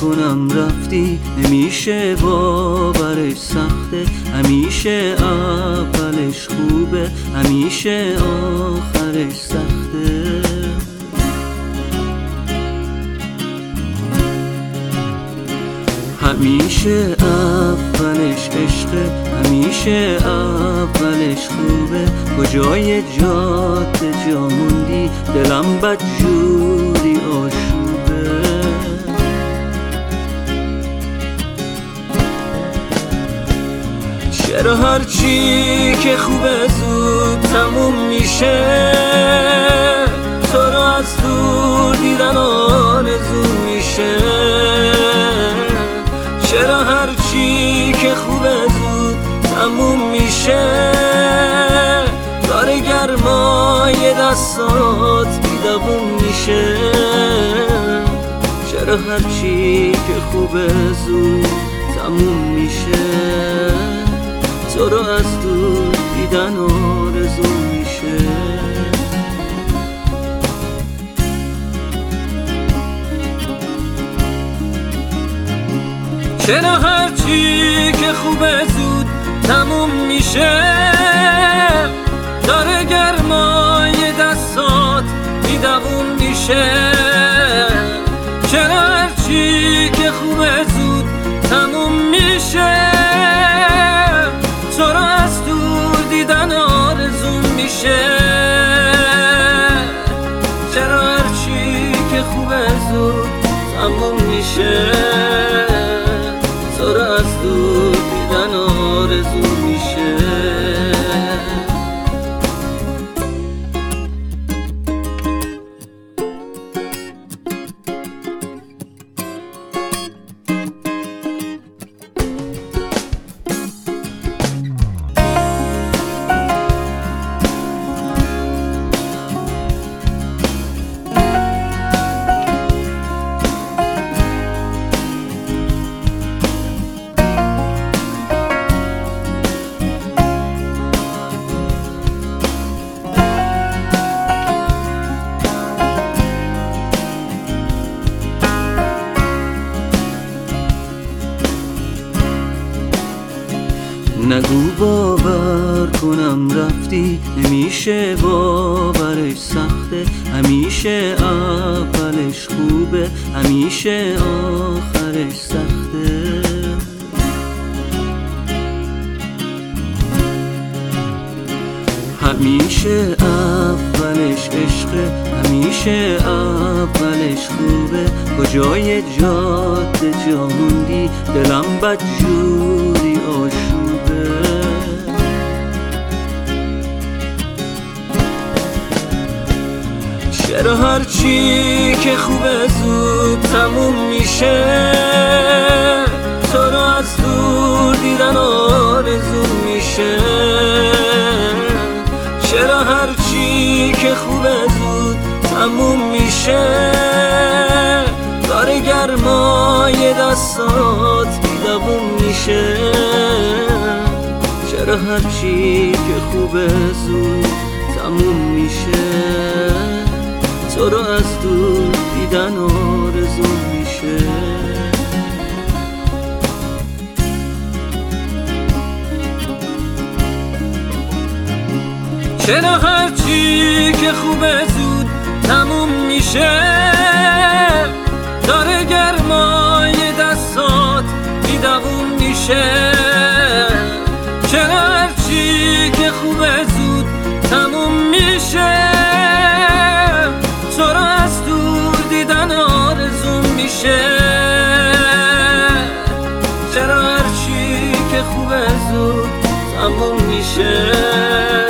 کنم رفتی. نمیشه باورش سخته. همیشه اولش خوبه. همیشه آخرش سخته. همیشه اولش عشقه. همیشه اولش خوبه. کجای جاده جا موندی دلم بد چرا هرچی که خوبه زود تموم میشه تو رو از دور دیدن آرزو میشه. چرا هرچی که خوبه زود تموم میشه داره گرمای دستات بیدبون میشه. چرا هرچی که خوبه زود تموم میشه؟ تو رو از دور دیدن آرزو میشه. چرا هرچی که خوبه زود تموم میشه. داره گرمای دستات بیدوون میشه. چرا هرچی که خوبه زود تموم تموم میشه تو نگو باور کنم رفتی نمیشه باورش سخته همیشه اولش خوبه همیشه آخرش سخته. همیشه اولش عشقه همیشه اولش خوبه. کجای جاده جا موندی؟ دلم بد چرا هرچی که خوبه زود تموم میشه تو رو از دور دیدن آرزو میشه. چرا هرچی که خوبه زود تموم میشه داره گرمای دستات بیدبون میشه. چرا هرچی که خوبه زود تموم میشه؟ تو رو از دور دیدن آرزو میشه. چرا هرچی که خوبه زود تموم میشه؟ زود تموم میشه